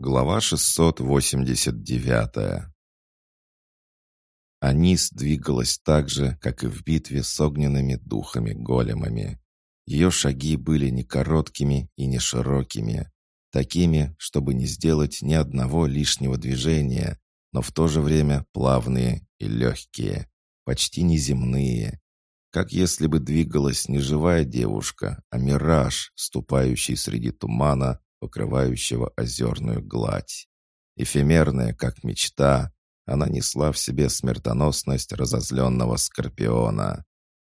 Глава 689 Анис двигалась так же, как и в битве с огненными духами-големами. Ее шаги были не короткими и не широкими, такими, чтобы не сделать ни одного лишнего движения, но в то же время плавные и легкие, почти неземные, как если бы двигалась не живая девушка, а мираж, ступающий среди тумана покрывающего озерную гладь. Эфемерная, как мечта, она несла в себе смертоносность разозленного скорпиона.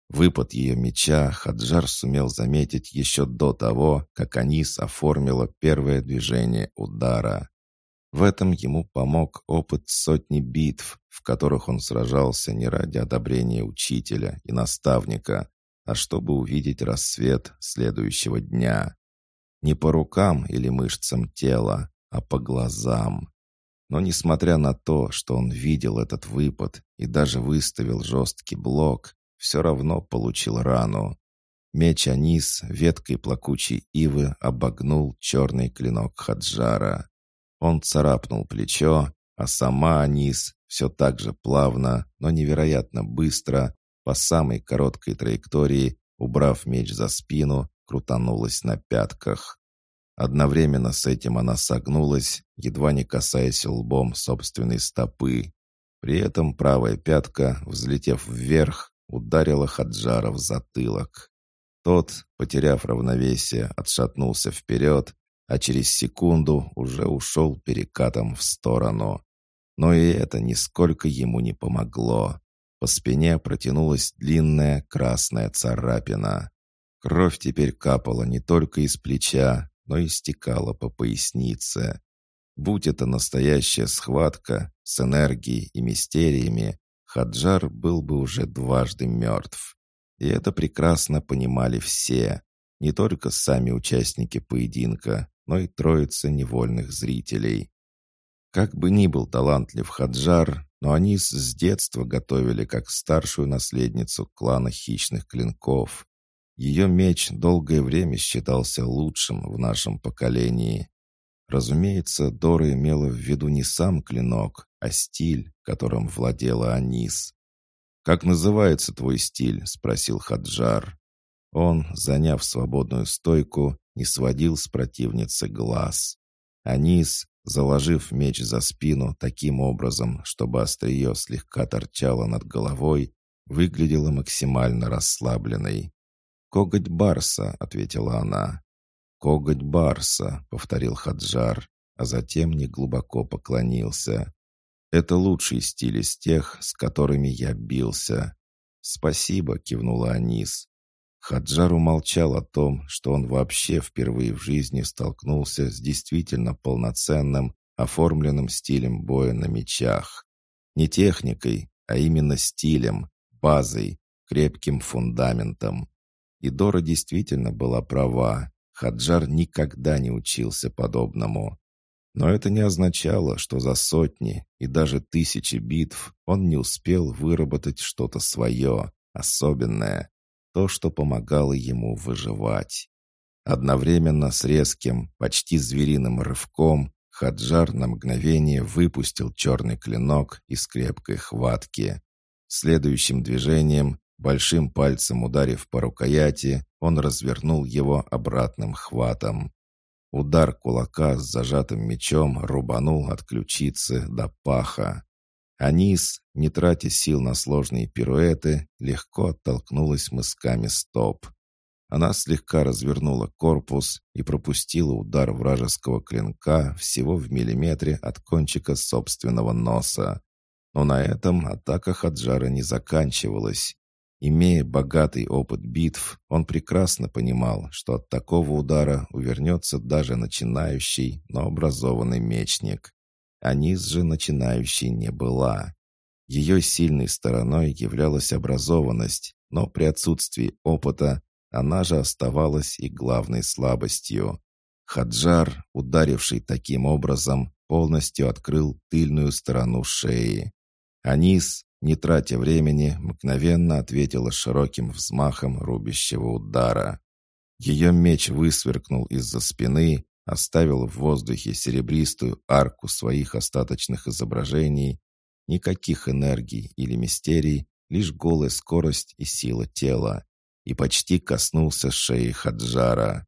Выпад ее меча Хаджар сумел заметить еще до того, как Анис оформила первое движение удара. В этом ему помог опыт сотни битв, в которых он сражался не ради одобрения учителя и наставника, а чтобы увидеть рассвет следующего дня. Не по рукам или мышцам тела, а по глазам. Но несмотря на то, что он видел этот выпад и даже выставил жесткий блок, все равно получил рану. Меч Анис веткой плакучей ивы обогнул черный клинок Хаджара. Он царапнул плечо, а сама Анис все так же плавно, но невероятно быстро, по самой короткой траектории, убрав меч за спину, крутанулась на пятках. Одновременно с этим она согнулась, едва не касаясь лбом собственной стопы. При этом правая пятка, взлетев вверх, ударила Хаджара в затылок. Тот, потеряв равновесие, отшатнулся вперед, а через секунду уже ушел перекатом в сторону. Но и это нисколько ему не помогло. По спине протянулась длинная красная царапина. Кровь теперь капала не только из плеча, но и стекала по пояснице. Будь это настоящая схватка с энергией и мистериями, Хаджар был бы уже дважды мертв. И это прекрасно понимали все, не только сами участники поединка, но и троица невольных зрителей. Как бы ни был талантлив Хаджар, но они с детства готовили как старшую наследницу клана хищных клинков. Ее меч долгое время считался лучшим в нашем поколении. Разумеется, Дора имела в виду не сам клинок, а стиль, которым владела Анис. «Как называется твой стиль?» — спросил Хаджар. Он, заняв свободную стойку, не сводил с противницы глаз. Анис, заложив меч за спину таким образом, чтобы острие слегка торчало над головой, выглядела максимально расслабленной. «Коготь барса», — ответила она. «Коготь барса», — повторил Хаджар, а затем неглубоко поклонился. «Это лучший стиль из тех, с которыми я бился». «Спасибо», — кивнула Анис. Хаджар умолчал о том, что он вообще впервые в жизни столкнулся с действительно полноценным, оформленным стилем боя на мечах. Не техникой, а именно стилем, базой, крепким фундаментом. И Дора действительно была права. Хаджар никогда не учился подобному. Но это не означало, что за сотни и даже тысячи битв он не успел выработать что-то свое, особенное, то, что помогало ему выживать. Одновременно с резким, почти звериным рывком Хаджар на мгновение выпустил черный клинок из крепкой хватки. Следующим движением Большим пальцем ударив по рукояти, он развернул его обратным хватом. Удар кулака с зажатым мечом рубанул от ключицы до паха. Анис, не тратя сил на сложные пируэты, легко оттолкнулась мысками стоп. Она слегка развернула корпус и пропустила удар вражеского клинка всего в миллиметре от кончика собственного носа. Но на этом атака Хаджара не заканчивалась. Имея богатый опыт битв, он прекрасно понимал, что от такого удара увернется даже начинающий, но образованный мечник. Анис же начинающей не была. Ее сильной стороной являлась образованность, но при отсутствии опыта она же оставалась и главной слабостью. Хаджар, ударивший таким образом, полностью открыл тыльную сторону шеи. Анис, не тратя времени, мгновенно ответила широким взмахом рубящего удара. Ее меч высверкнул из-за спины, оставил в воздухе серебристую арку своих остаточных изображений. Никаких энергий или мистерий, лишь голая скорость и сила тела. И почти коснулся шеи Хаджара.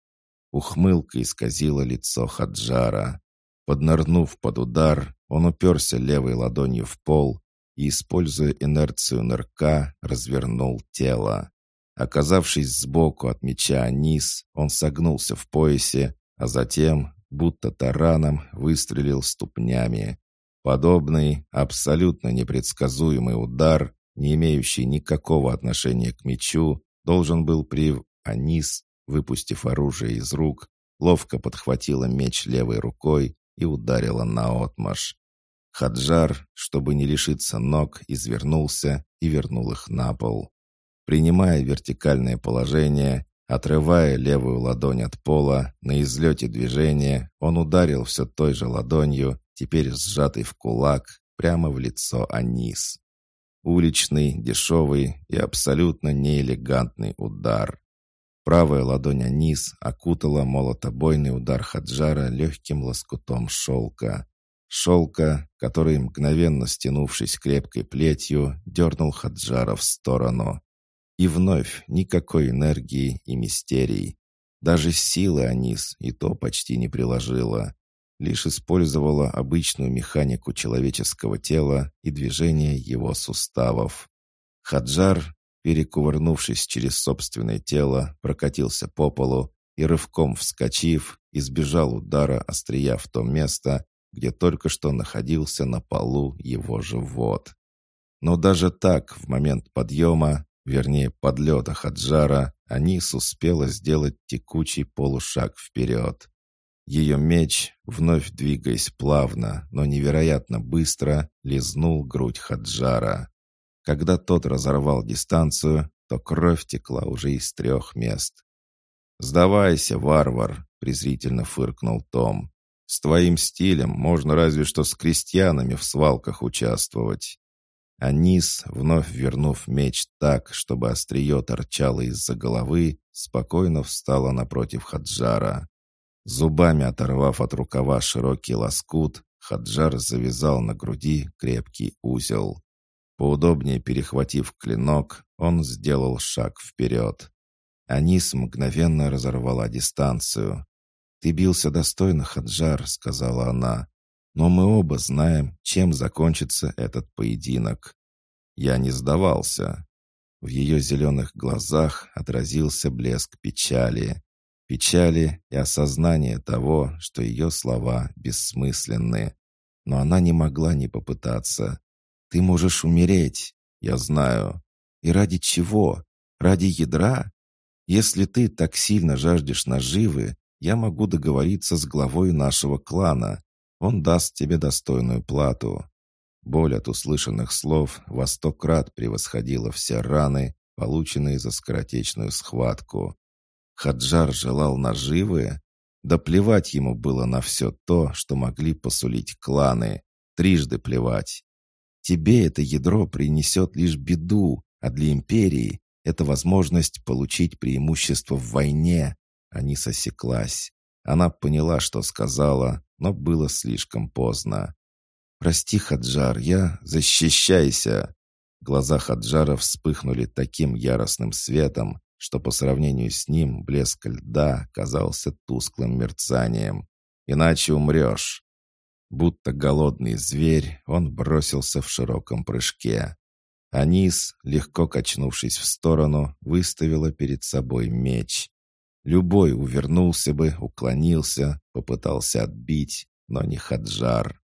Ухмылка исказила лицо Хаджара. Поднырнув под удар, он уперся левой ладонью в пол и, используя инерцию нырка, развернул тело. Оказавшись сбоку от меча Анис, он согнулся в поясе, а затем, будто тараном, выстрелил ступнями. Подобный, абсолютно непредсказуемый удар, не имеющий никакого отношения к мечу, должен был при... Анис, выпустив оружие из рук, ловко подхватила меч левой рукой и ударила наотмашь. Хаджар, чтобы не лишиться ног, извернулся и вернул их на пол. Принимая вертикальное положение, отрывая левую ладонь от пола, на излете движения он ударил все той же ладонью, теперь сжатой в кулак, прямо в лицо Анис. Уличный, дешевый и абсолютно неэлегантный удар. Правая ладонь Анис окутала молотобойный удар Хаджара легким лоскутом шелка. Шелка, который, мгновенно стянувшись крепкой плетью, дернул Хаджара в сторону. И вновь никакой энергии и мистерий. Даже силы Анис и то почти не приложила. Лишь использовала обычную механику человеческого тела и движение его суставов. Хаджар, перекувырнувшись через собственное тело, прокатился по полу и, рывком вскочив, избежал удара острия в то место, где только что находился на полу его живот. Но даже так, в момент подъема, вернее подлета Хаджара, Анис успела сделать текучий полушаг вперед. Ее меч, вновь двигаясь плавно, но невероятно быстро, лизнул грудь Хаджара. Когда тот разорвал дистанцию, то кровь текла уже из трех мест. «Сдавайся, варвар!» — презрительно фыркнул Том. «С твоим стилем можно разве что с крестьянами в свалках участвовать». Анис, вновь вернув меч так, чтобы острие торчало из-за головы, спокойно встала напротив Хаджара. Зубами оторвав от рукава широкий лоскут, Хаджар завязал на груди крепкий узел. Поудобнее перехватив клинок, он сделал шаг вперед. Анис мгновенно разорвала дистанцию. «Ты бился достойно, Хаджар», — сказала она. Но мы оба знаем, чем закончится этот поединок. Я не сдавался. В ее зеленых глазах отразился блеск печали. Печали и осознание того, что ее слова бессмысленны. Но она не могла не попытаться. «Ты можешь умереть, я знаю. И ради чего? Ради ядра? Если ты так сильно жаждешь наживы, я могу договориться с главой нашего клана. Он даст тебе достойную плату». Боль от услышанных слов во сто крат превосходила все раны, полученные за скоротечную схватку. Хаджар желал наживы? Да плевать ему было на все то, что могли посулить кланы. Трижды плевать. Тебе это ядро принесет лишь беду, а для империи это возможность получить преимущество в войне. А не сосеклась. Она поняла, что сказала, но было слишком поздно. «Прости, Хаджар, я... Защищайся!» Глаза Хаджара вспыхнули таким яростным светом, что по сравнению с ним блеск льда казался тусклым мерцанием. «Иначе умрешь!» Будто голодный зверь, он бросился в широком прыжке. Анис, легко качнувшись в сторону, выставила перед собой меч. Любой увернулся бы, уклонился, попытался отбить, но не Хаджар.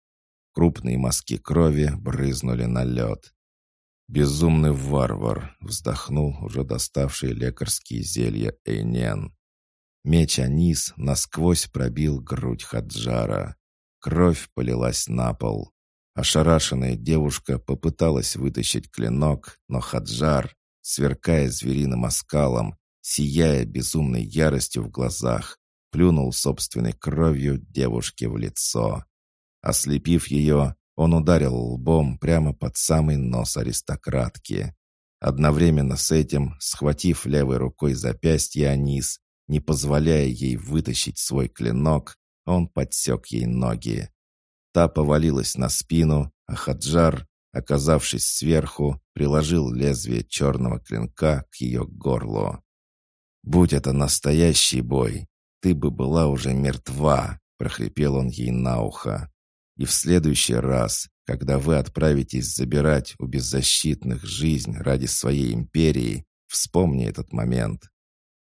Крупные мазки крови брызнули на лед. «Безумный варвар!» — вздохнул уже доставший лекарские зелья Эйнен. Меч Анис насквозь пробил грудь Хаджара. Кровь полилась на пол. Ошарашенная девушка попыталась вытащить клинок, но Хаджар, сверкая звериным оскалом, сияя безумной яростью в глазах, плюнул собственной кровью девушке в лицо. Ослепив ее, он ударил лбом прямо под самый нос аристократки. Одновременно с этим, схватив левой рукой запястье Анис, не позволяя ей вытащить свой клинок, он подсек ей ноги. Та повалилась на спину, а Хаджар, оказавшись сверху, приложил лезвие черного клинка к ее горлу. «Будь это настоящий бой, ты бы была уже мертва», — прохрипел он ей на ухо. «И в следующий раз, когда вы отправитесь забирать у беззащитных жизнь ради своей империи, вспомни этот момент».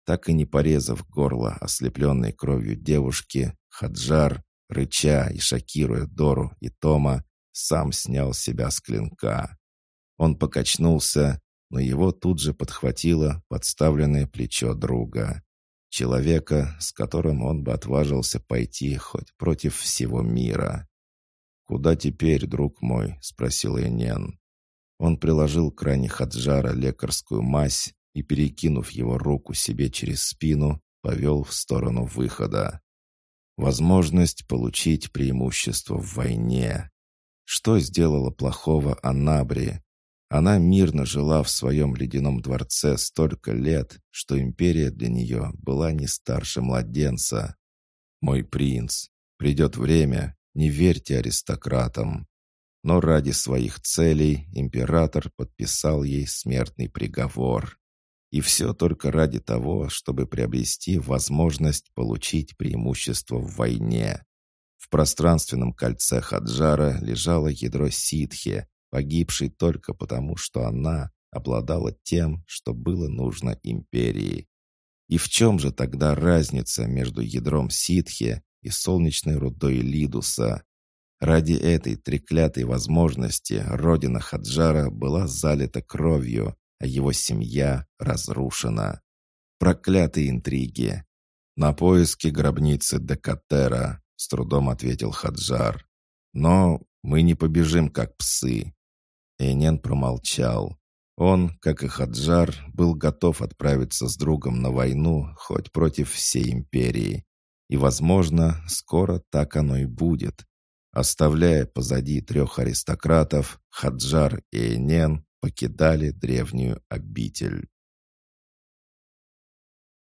Так и не порезав горло ослепленной кровью девушки, Хаджар, рыча и шокируя Дору и Тома, сам снял себя с клинка. Он покачнулся, но его тут же подхватило подставленное плечо друга. Человека, с которым он бы отважился пойти хоть против всего мира. «Куда теперь, друг мой?» — спросил Энен. Он приложил к ране Хаджара лекарскую мазь и, перекинув его руку себе через спину, повел в сторону выхода. Возможность получить преимущество в войне. Что сделала плохого Анабри, она мирно жила в своем ледяном дворце столько лет, что империя для нее была не старше младенца. «Мой принц, придет время, не верьте аристократам». Но ради своих целей император подписал ей смертный приговор. И все только ради того, чтобы приобрести возможность получить преимущество в войне. В пространственном кольце Хаджара лежало ядро ситхи, погибшей только потому, что она обладала тем, что было нужно империи. И в чем же тогда разница между ядром ситхи и солнечной рудой Лидуса? Ради этой треклятой возможности родина Хаджара была залита кровью, а его семья разрушена. Проклятые интриги. «На поиски гробницы Декатера», — с трудом ответил Хаджар. «Но мы не побежим, как псы. Эйнен промолчал. Он, как и Хаджар, был готов отправиться с другом на войну хоть против всей империи. И, возможно, скоро так оно и будет. Оставляя позади трех аристократов, Хаджар и Эйнен покидали древнюю обитель.